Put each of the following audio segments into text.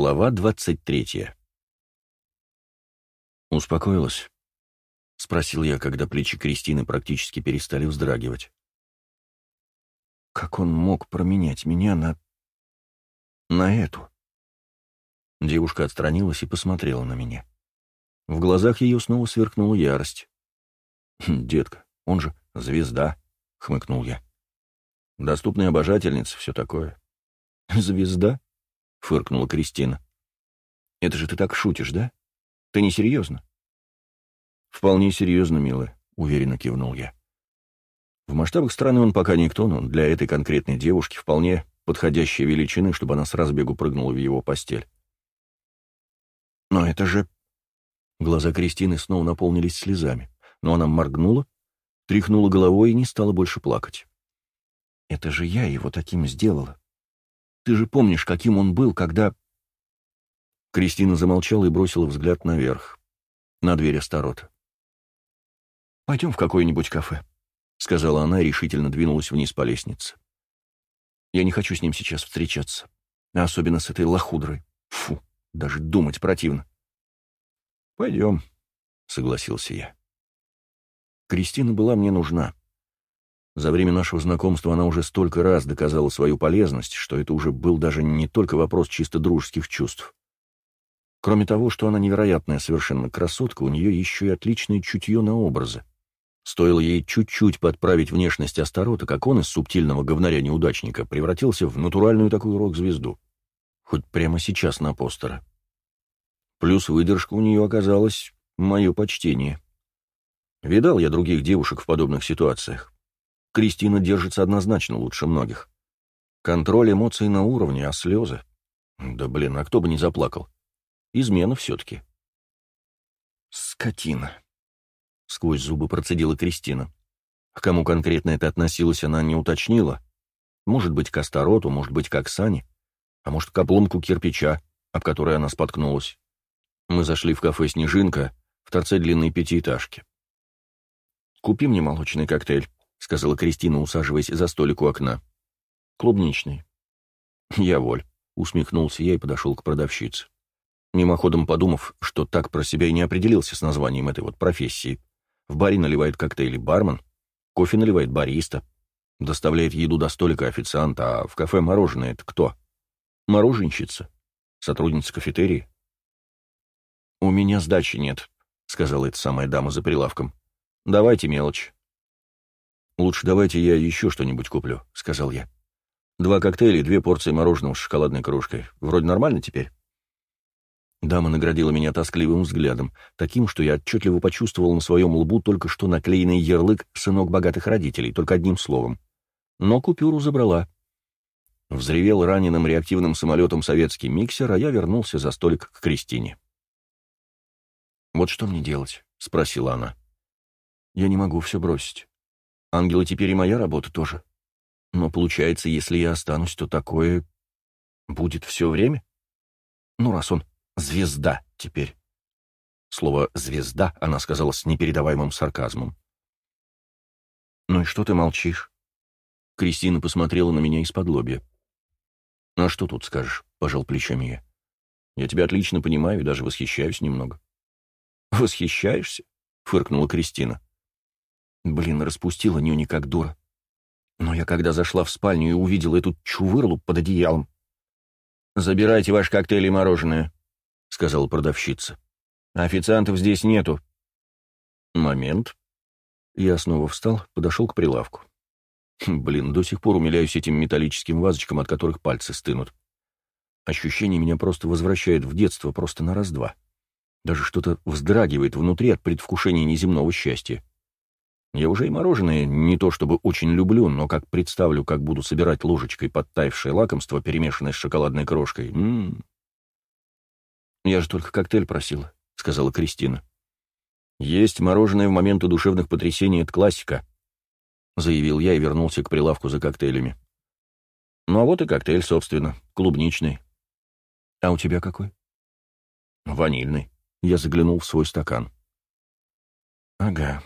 Глава двадцать третья. «Успокоилась?» — спросил я, когда плечи Кристины практически перестали вздрагивать. «Как он мог променять меня на... на эту?» Девушка отстранилась и посмотрела на меня. В глазах ее снова сверкнула ярость. «Хм, «Детка, он же звезда», — хмыкнул я. «Доступная обожательница, все такое». «Звезда?» — фыркнула Кристина. «Это же ты так шутишь, да? Ты не серьезно?» «Вполне серьезно, милая», — уверенно кивнул я. В масштабах страны он пока никто, но для этой конкретной девушки вполне подходящие величины, чтобы она с разбегу прыгнула в его постель. «Но это же...» Глаза Кристины снова наполнились слезами, но она моргнула, тряхнула головой и не стала больше плакать. «Это же я его таким сделала. Ты же помнишь, каким он был, когда...» Кристина замолчала и бросила взгляд наверх, на дверь Астарота. «Пойдем в какое-нибудь кафе», — сказала она и решительно двинулась вниз по лестнице. «Я не хочу с ним сейчас встречаться, особенно с этой лохудрой. Фу, даже думать противно». «Пойдем», — согласился я. Кристина была мне нужна. За время нашего знакомства она уже столько раз доказала свою полезность, что это уже был даже не только вопрос чисто дружеских чувств. Кроме того, что она невероятная совершенно красотка, у нее еще и отличное чутье на образы. Стоило ей чуть-чуть подправить внешность Астарота, как он из субтильного говнаря-неудачника превратился в натуральную такую рок-звезду. Хоть прямо сейчас на постера. Плюс выдержка у нее оказалась мое почтение. Видал я других девушек в подобных ситуациях. Кристина держится однозначно лучше многих. Контроль эмоций на уровне, а слезы... Да блин, а кто бы не заплакал? Измена все-таки. Скотина. Сквозь зубы процедила Кристина. К кому конкретно это относилось, она не уточнила. Может быть, к Астароту, может быть, к Оксане, а может, к обломку кирпича, об который она споткнулась. Мы зашли в кафе «Снежинка» в торце длинной пятиэтажки. «Купи мне молочный коктейль», — сказала Кристина, усаживаясь за столик у окна. «Клубничный». «Я воль», — усмехнулся я и подошел к продавщице. Мимоходом подумав, что так про себя и не определился с названием этой вот профессии. В баре наливает коктейли бармен, кофе наливает бариста, доставляет еду до столика официант, а в кафе мороженое — это кто? Мороженщица? Сотрудница кафетерии? «У меня сдачи нет», — сказала эта самая дама за прилавком. «Давайте мелочь». «Лучше давайте я еще что-нибудь куплю», — сказал я. «Два коктейля и две порции мороженого с шоколадной кружкой. Вроде нормально теперь?» Дама наградила меня тоскливым взглядом, таким, что я отчетливо почувствовал на своем лбу только что наклеенный ярлык «сынок богатых родителей», только одним словом. Но купюру забрала. Взревел раненым реактивным самолетом советский миксер, а я вернулся за столик к Кристине. «Вот что мне делать?» — спросила она. «Я не могу все бросить. Ангелы теперь и моя работа тоже. Но получается, если я останусь, то такое будет все время? Ну, раз он звезда теперь. Слово «звезда» она сказала с непередаваемым сарказмом. «Ну и что ты молчишь?» Кристина посмотрела на меня из-под лобья. «А что тут скажешь?» — пожал плечами я. «Я тебя отлично понимаю и даже восхищаюсь немного». «Восхищаешься?» — фыркнула Кристина. Блин, распустила нюни как дура. Но я когда зашла в спальню и увидела эту чувырлу под одеялом... «Забирайте ваш коктейль и мороженое», — сказала продавщица. «Официантов здесь нету». «Момент». Я снова встал, подошел к прилавку. Блин, до сих пор умиляюсь этим металлическим вазочкам, от которых пальцы стынут. Ощущение меня просто возвращает в детство просто на раз-два. Даже что-то вздрагивает внутри от предвкушения неземного счастья. Я уже и мороженое не то чтобы очень люблю, но как представлю, как буду собирать ложечкой подтаявшее лакомство, перемешанное с шоколадной крошкой. М -м -м. «Я же только коктейль просила», — сказала Кристина. «Есть мороженое в моменты душевных потрясений — это классика», — заявил я и вернулся к прилавку за коктейлями. «Ну а вот и коктейль, собственно, клубничный». «А у тебя какой?» «Ванильный». Я заглянул в свой стакан. «Ага»,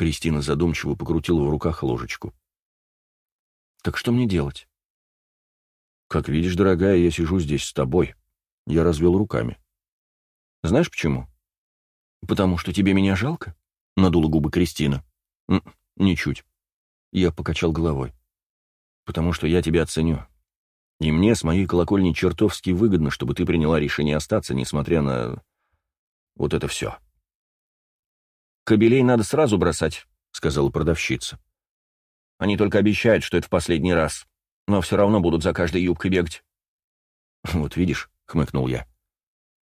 Кристина задумчиво покрутила в руках ложечку. «Так что мне делать?» «Как видишь, дорогая, я сижу здесь с тобой», Я развел руками. «Знаешь почему?» «Потому что тебе меня жалко?» — надула губы Кристина. «Ничуть». Я покачал головой. «Потому что я тебя оценю. И мне с моей колокольни чертовски выгодно, чтобы ты приняла решение остаться, несмотря на... вот это все». «Кобелей надо сразу бросать», — сказала продавщица. «Они только обещают, что это в последний раз, но все равно будут за каждой юбкой бегать». «Вот видишь», — хмыкнул я.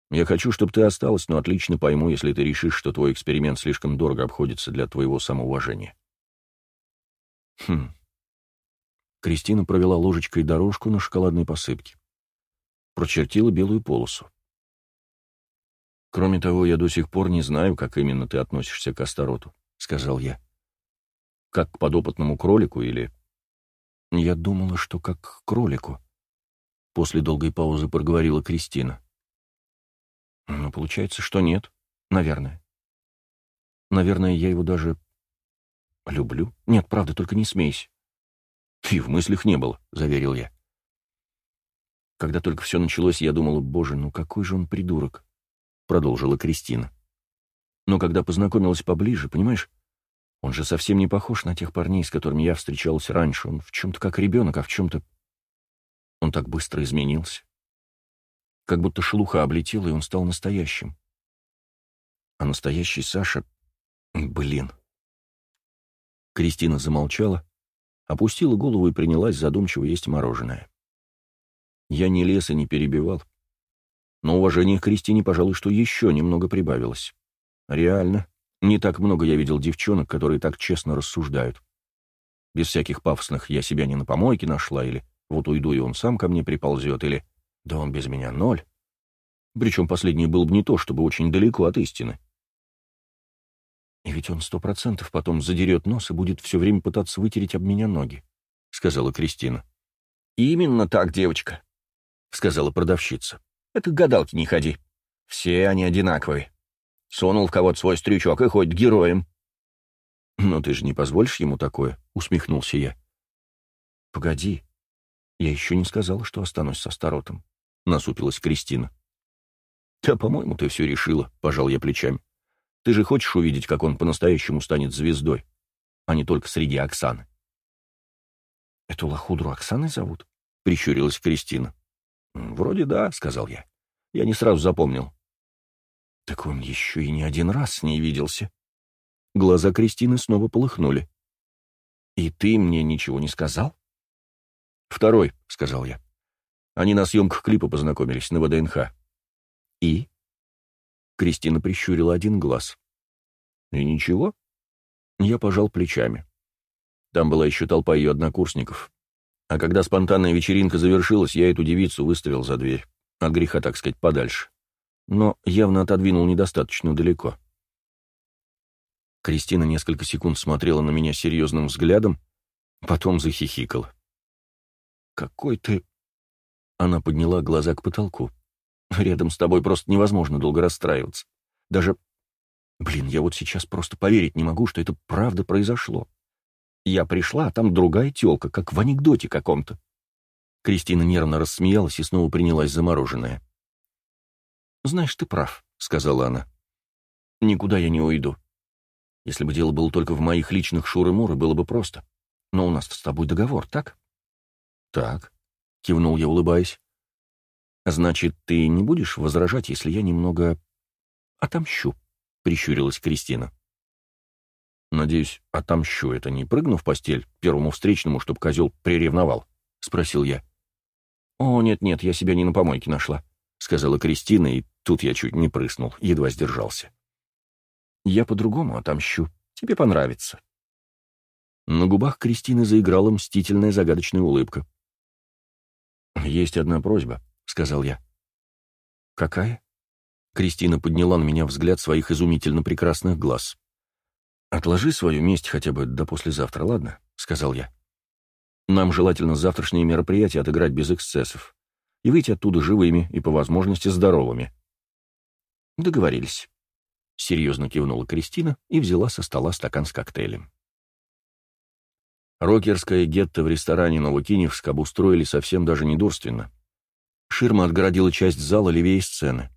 Я хочу, чтобы ты осталась, но отлично пойму, если ты решишь, что твой эксперимент слишком дорого обходится для твоего самоуважения. Хм. Кристина провела ложечкой дорожку на шоколадной посыпке. Прочертила белую полосу. «Кроме того, я до сих пор не знаю, как именно ты относишься к Астароту», — сказал я. «Как к подопытному кролику или...» «Я думала, что как к кролику», — после долгой паузы проговорила Кристина. Ну, получается, что нет. Наверное. Наверное, я его даже люблю. Нет, правда, только не смейся. И в мыслях не было, заверил я. Когда только все началось, я думала, боже, ну какой же он придурок, продолжила Кристина. Но когда познакомилась поближе, понимаешь, он же совсем не похож на тех парней, с которыми я встречалась раньше. Он в чем-то как ребенок, а в чем-то... Он так быстро изменился как будто шелуха облетела, и он стал настоящим. А настоящий Саша... Блин. Кристина замолчала, опустила голову и принялась задумчиво есть мороженое. Я не лез и не перебивал. Но уважение к Кристине, пожалуй, что еще немного прибавилось. Реально, не так много я видел девчонок, которые так честно рассуждают. Без всяких пафосных «я себя не на помойке нашла» или «вот уйду, и он сам ко мне приползет» или да он без меня ноль. Причем последний был бы не то, чтобы очень далеко от истины. И ведь он сто процентов потом задерет нос и будет все время пытаться вытереть об меня ноги, — сказала Кристина. «Именно так, девочка», — сказала продавщица. «Это к гадалке не ходи. Все они одинаковые. Сунул в кого-то свой стрючок и хоть героем». «Но ты же не позволишь ему такое?» — усмехнулся я. «Погоди. Я еще не сказала, что останусь со Старотом насупилась Кристина. «Да, по-моему, ты все решила», — пожал я плечами. «Ты же хочешь увидеть, как он по-настоящему станет звездой, а не только среди Оксаны?» «Эту лохудру Оксаной зовут?» — прищурилась Кристина. «Вроде да», — сказал я. «Я не сразу запомнил». «Так он еще и не один раз с ней виделся». Глаза Кристины снова полыхнули. «И ты мне ничего не сказал?» «Второй», — сказал я. Они на съемках клипа познакомились на ВДНХ. И? Кристина прищурила один глаз. И ничего? Я пожал плечами. Там была еще толпа ее однокурсников. А когда спонтанная вечеринка завершилась, я эту девицу выставил за дверь. От греха, так сказать, подальше. Но явно отодвинул недостаточно далеко. Кристина несколько секунд смотрела на меня серьезным взглядом, потом захихикала. «Какой ты она подняла глаза к потолку. «Рядом с тобой просто невозможно долго расстраиваться. Даже... Блин, я вот сейчас просто поверить не могу, что это правда произошло. Я пришла, а там другая тёлка, как в анекдоте каком-то». Кристина нервно рассмеялась и снова принялась за мороженое. «Знаешь, ты прав», — сказала она. «Никуда я не уйду. Если бы дело было только в моих личных шуры-муры, было бы просто. Но у нас с тобой договор, так?» «Так», — кивнул я, улыбаясь. «Значит, ты не будешь возражать, если я немного отомщу?» — прищурилась Кристина. «Надеюсь, отомщу это не прыгну в постель первому встречному, чтобы козел приревновал?» — спросил я. «О, нет-нет, я себя не на помойке нашла», — сказала Кристина, и тут я чуть не прыснул, едва сдержался. «Я по-другому отомщу. Тебе понравится». На губах Кристины заиграла мстительная загадочная улыбка. «Есть одна просьба», — сказал я. «Какая?» Кристина подняла на меня взгляд своих изумительно прекрасных глаз. «Отложи свою месть хотя бы до послезавтра, ладно?» — сказал я. «Нам желательно завтрашнее мероприятие отыграть без эксцессов и выйти оттуда живыми и, по возможности, здоровыми». «Договорились», — серьезно кивнула Кристина и взяла со стола стакан с коктейлем. Рокерское гетто в ресторане Новокиневск обустроили совсем даже недурственно. Ширма отгородила часть зала левее сцены.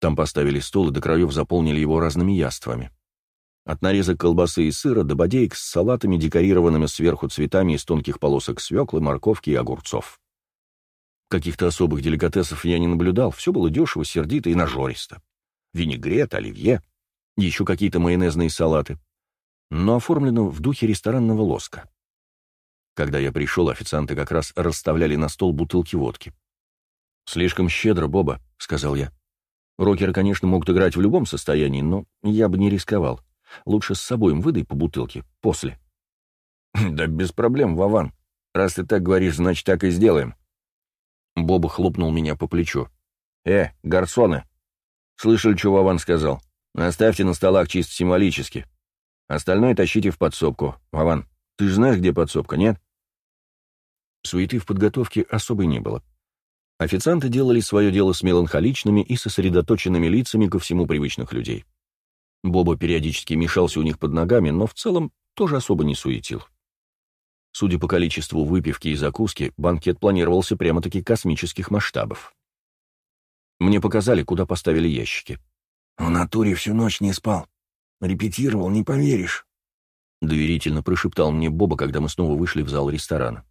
Там поставили стол и до краев заполнили его разными яствами. От нарезок колбасы и сыра до бодеек с салатами, декорированными сверху цветами из тонких полосок свеклы, морковки и огурцов. Каких-то особых деликатесов я не наблюдал, все было дешево, сердито и нажористо. Винегрет, оливье, еще какие-то майонезные салаты. Но оформлено в духе ресторанного лоска. Когда я пришел, официанты как раз расставляли на стол бутылки водки. «Слишком щедро, Боба», — сказал я. Рокеры, конечно, могут играть в любом состоянии, но я бы не рисковал. Лучше с собой им выдай по бутылке, после. «Да без проблем, Вован. Раз ты так говоришь, значит, так и сделаем». Боба хлопнул меня по плечу. «Э, гарсоны! Слышали, что Вован сказал? Оставьте на столах чисто символически. Остальное тащите в подсобку. Вован, ты же знаешь, где подсобка, нет?» Суеты в подготовке особой не было. Официанты делали свое дело с меланхоличными и сосредоточенными лицами ко всему привычных людей. Боба периодически мешался у них под ногами, но в целом тоже особо не суетил. Судя по количеству выпивки и закуски, банкет планировался прямо-таки космических масштабов. Мне показали, куда поставили ящики. «В натуре всю ночь не спал. Репетировал, не поверишь», — доверительно прошептал мне Боба, когда мы снова вышли в зал ресторана.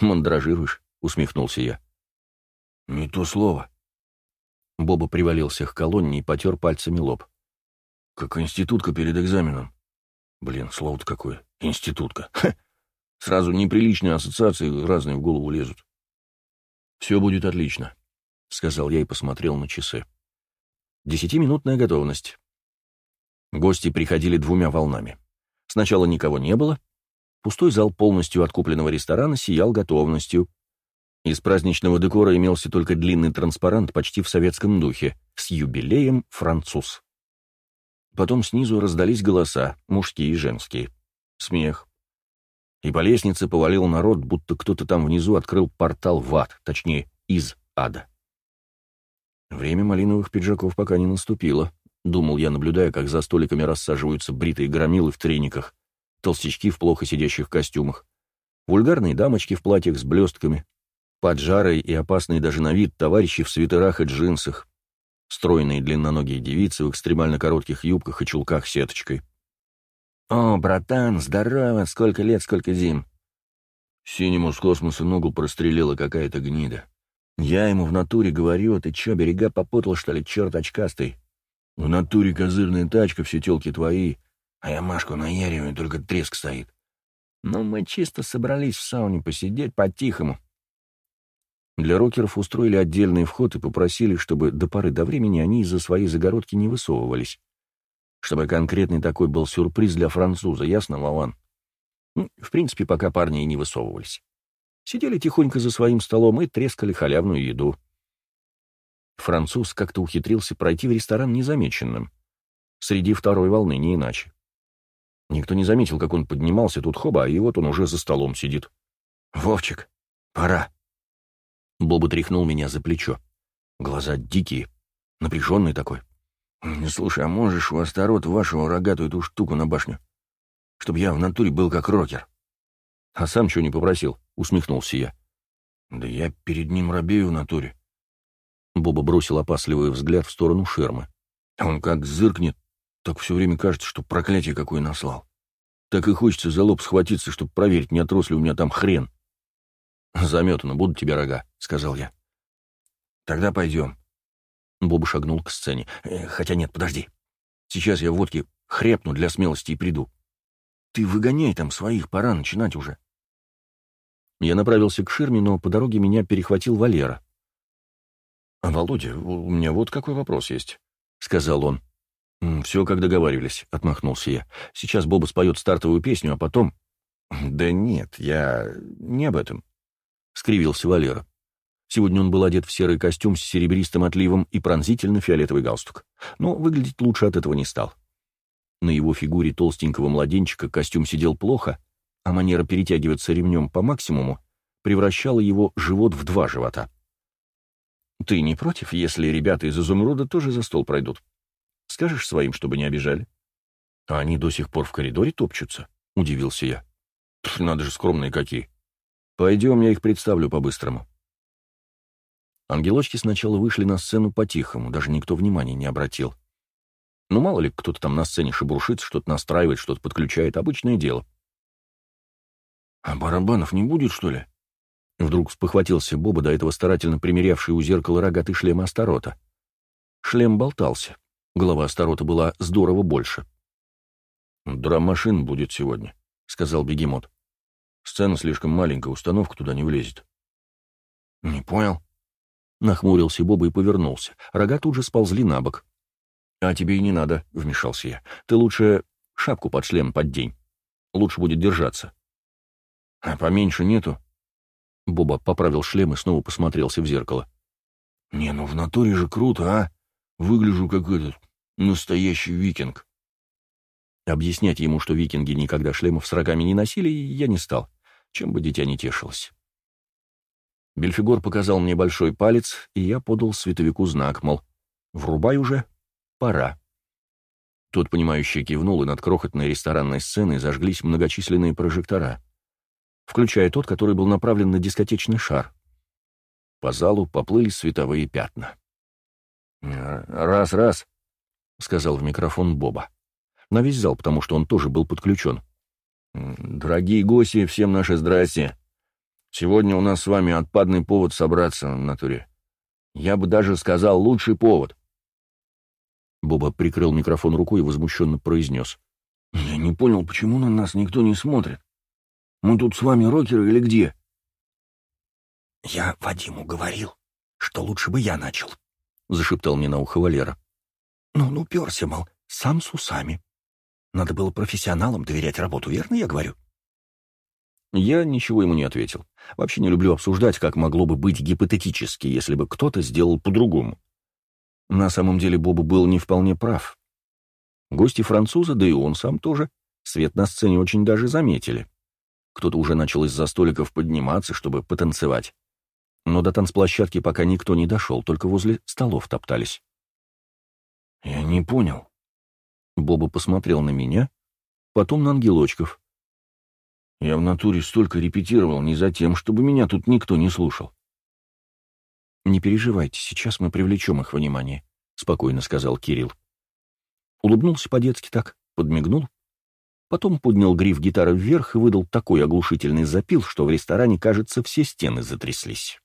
«Мандражируешь?» — усмехнулся я. «Не то слово». Боба привалился к колонне и потер пальцами лоб. «Как институтка перед экзаменом». Блин, слово-то какое. Институтка. Ха! Сразу неприличные ассоциации разные в голову лезут. «Все будет отлично», — сказал я и посмотрел на часы. «Десятиминутная готовность». Гости приходили двумя волнами. Сначала никого не было. Пустой зал полностью откупленного ресторана сиял готовностью. Из праздничного декора имелся только длинный транспарант почти в советском духе, с юбилеем «Француз». Потом снизу раздались голоса, мужские и женские. Смех. И по лестнице повалил народ, будто кто-то там внизу открыл портал в ад, точнее, из ада. Время малиновых пиджаков пока не наступило, думал я, наблюдая, как за столиками рассаживаются бритые громилы в трениках, толстячки в плохо сидящих костюмах, вульгарные дамочки в платьях с блестками, Поджарые и опасные даже на вид товарищи в свитерах и джинсах, стройные длинноногие девицы в экстремально коротких юбках и чулках сеточкой. «О, братан, здорово! Сколько лет, сколько зим!» Синему с космоса ногу прострелила какая-то гнида. Я ему в натуре говорю, ты чё, берега попутал, что ли, черт очкастый? В натуре козырная тачка, все телки твои, а я Машку наяриваю, только треск стоит. Ну, мы чисто собрались в сауне посидеть по-тихому. Для рокеров устроили отдельный вход и попросили, чтобы до поры до времени они из-за своей загородки не высовывались. Чтобы конкретный такой был сюрприз для француза, ясно, Лаван? Ну, в принципе, пока парни и не высовывались. Сидели тихонько за своим столом и трескали халявную еду. Француз как-то ухитрился пройти в ресторан незамеченным. Среди второй волны, не иначе. Никто не заметил, как он поднимался тут хоба, и вот он уже за столом сидит. «Вовчик, пора», Боба тряхнул меня за плечо. Глаза дикие, напряженный такой. «Слушай, а можешь у Астарот вашего рогатую эту штуку на башню? Чтоб я в натуре был как рокер». «А сам чего не попросил?» — усмехнулся я. «Да я перед ним робею в натуре». Боба бросил опасливый взгляд в сторону шермы. Он как зыркнет, так все время кажется, что проклятие какое наслал. Так и хочется за лоб схватиться, чтобы проверить, не отрос ли у меня там хрен. «Заметано, будут тебе рога», — сказал я. «Тогда пойдем». Боба шагнул к сцене. «Э, «Хотя нет, подожди. Сейчас я водки хрепну для смелости и приду. Ты выгоняй там своих, пора начинать уже». Я направился к ширме, но по дороге меня перехватил Валера. «А, «Володя, у меня вот какой вопрос есть», — сказал он. «Все, как договаривались», — отмахнулся я. «Сейчас Боба споет стартовую песню, а потом...» «Да нет, я не об этом», — скривился Валера. Сегодня он был одет в серый костюм с серебристым отливом и пронзительно-фиолетовый галстук. Но выглядеть лучше от этого не стал. На его фигуре толстенького младенчика костюм сидел плохо, а манера перетягиваться ремнем по максимуму превращала его живот в два живота. «Ты не против, если ребята из Изумруда тоже за стол пройдут? Скажешь своим, чтобы не обижали?» «А они до сих пор в коридоре топчутся?» — удивился я. «Надо же, скромные какие!» Пойдем, я их представлю по-быстрому. Ангелочки сначала вышли на сцену по-тихому, даже никто внимания не обратил. Ну, мало ли, кто-то там на сцене шебуршит, что-то настраивает, что-то подключает, обычное дело. «А барабанов не будет, что ли?» Вдруг спохватился Боба, до этого старательно примерявший у зеркала рогатый шлем Астарота. Шлем болтался. Голова Астарота была здорово больше. «Драм-машин будет сегодня», — сказал бегемот. «Сцена слишком маленькая, установка туда не влезет». «Не понял». Нахмурился Боба и повернулся. Рога тут же сползли на бок. «А тебе и не надо», — вмешался я. «Ты лучше шапку под шлем поддень. Лучше будет держаться». «А поменьше нету?» Боба поправил шлем и снова посмотрелся в зеркало. «Не, ну в натуре же круто, а? Выгляжу как этот настоящий викинг». Объяснять ему, что викинги никогда шлемов с рогами не носили, я не стал, чем бы дитя не тешилось. Бельфигор показал мне большой палец, и я подал световику знак, мол, врубай уже, пора. Тот, понимающий, кивнул, и над крохотной ресторанной сценой зажглись многочисленные прожектора, включая тот, который был направлен на дискотечный шар. По залу поплыли световые пятна. «Раз, раз», — сказал в микрофон Боба. На весь зал, потому что он тоже был подключен. «Дорогие гости, всем наше здрасте. Сегодня у нас с вами отпадный повод собраться в натуре. Я бы даже сказал, лучший повод. Боба прикрыл микрофон рукой и возмущенно произнес. «Я не понял, почему на нас никто не смотрит? Мы тут с вами рокеры или где?» «Я Вадиму говорил, что лучше бы я начал», — зашептал мне на ухо Валера. «Ну, ну, перся, мол, сам с усами. Надо было профессионалам доверять работу, верно я говорю?» Я ничего ему не ответил. Вообще не люблю обсуждать, как могло бы быть гипотетически, если бы кто-то сделал по-другому. На самом деле Боба был не вполне прав. Гости француза, да и он сам тоже, свет на сцене очень даже заметили. Кто-то уже начал из-за столиков подниматься, чтобы потанцевать. Но до танцплощадки пока никто не дошел, только возле столов топтались. «Я не понял». Боба посмотрел на меня, потом на ангелочков. «Я в натуре столько репетировал не за тем, чтобы меня тут никто не слушал. «Не переживайте, сейчас мы привлечем их внимание», — спокойно сказал Кирилл. Улыбнулся по-детски так, подмигнул. Потом поднял гриф гитары вверх и выдал такой оглушительный запил, что в ресторане, кажется, все стены затряслись.